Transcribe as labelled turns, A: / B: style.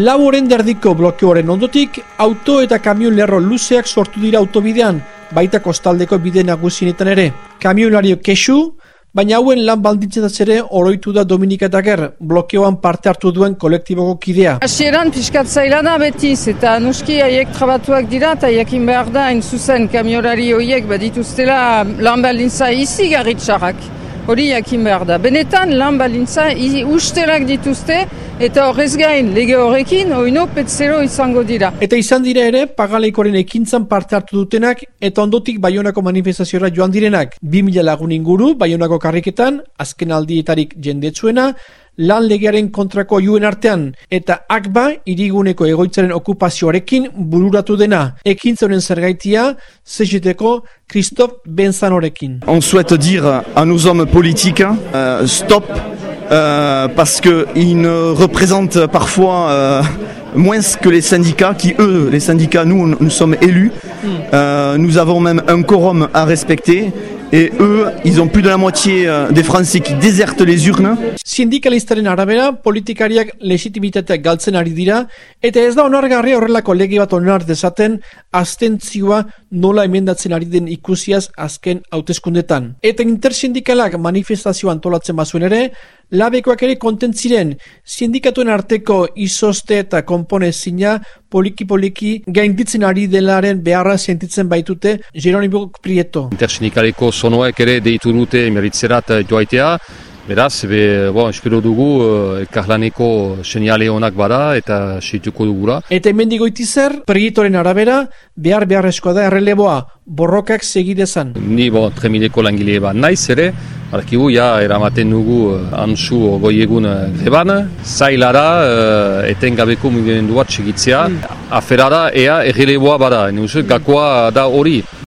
A: Lau horren derdiko blokeoaren ondotik, auto eta kamion lerro luzeak sortu dira autobidean, baita kostaldeko bide nagusienetan ere. Kamionlario kesu, baina hauen lan baldintzetaz ere oroitu da Dominika blokeoan parte hartu duen kolektiboko kidea.
B: Hasieran pixkat zaila da betiz, eta nuski haiek trabatuak dira, eta jakin behar da, hain zuzen kamiolari horiek badituztela lan baldintza izi garritxarrak. Hori jakin behar da. Benetan lan baldintza ustelak dituzte, eta horrez gain lege horrekin, oino petzero izango dira.
A: Eta izan dira ere, pagaleikoren ekintzan parte hartu dutenak, eta ondotik Baionako manifestazioa joan direnak. 2000 lagun inguru, Baionako karriketan, azken aldietarik jendetsuena, lan legearen kontrako juen artean, eta akba iriguneko egoitzaren okupazioarekin bururatu dena. Ekintzonen zergaitia, CGT-ko Christophe Benzanorekin.
C: On souhaite dire à nos hommes politiques, euh, stop, euh, parce qu'ils ne représentent parfois euh, moins que les syndicats, qui eux, les syndicats, nous, nous sommes élus. Euh, nous avons même un quorum à respecter. Et eux, ils ont plus de la moitié euh, des Français qui désertent les urnes.
A: Sindikalistaren arabera, politikariak legitimitatea galtzen ari dira, eta ez da onargarria horrelako lege bat onar dezaten, astentzioa nola emendatzen ari den ikusiaz azken hauteskundetan. Eta intersindikalak manifestazio antolatzen bazuen ere, labekoak ere kontentziren, sindikatuen arteko izoste eta kompone zina poliki-poliki gainditzen ari delaren beharra sentitzen baitute Jeronimo Prieto.
D: Intersindikaleko sonoek ere deitu dute emeritzerat joaitea, Beraz, be, bon, espero dugu uh, elkarlaneko seniale honak bada eta situko dugula.
A: Eta hemen digoiti zer, Prietoren arabera, behar beharrezkoa da erreleboa, borrokak segidezan.
D: Ni bon, tremileko langile bat naiz ere, Arkigu, ja, eramaten dugu uh, antzu goi egun uh, greban, zaila da, uh, etengabeko mugimendu bat segitzea, mm. afera da, ea erreleboa bada, gakoa da hori.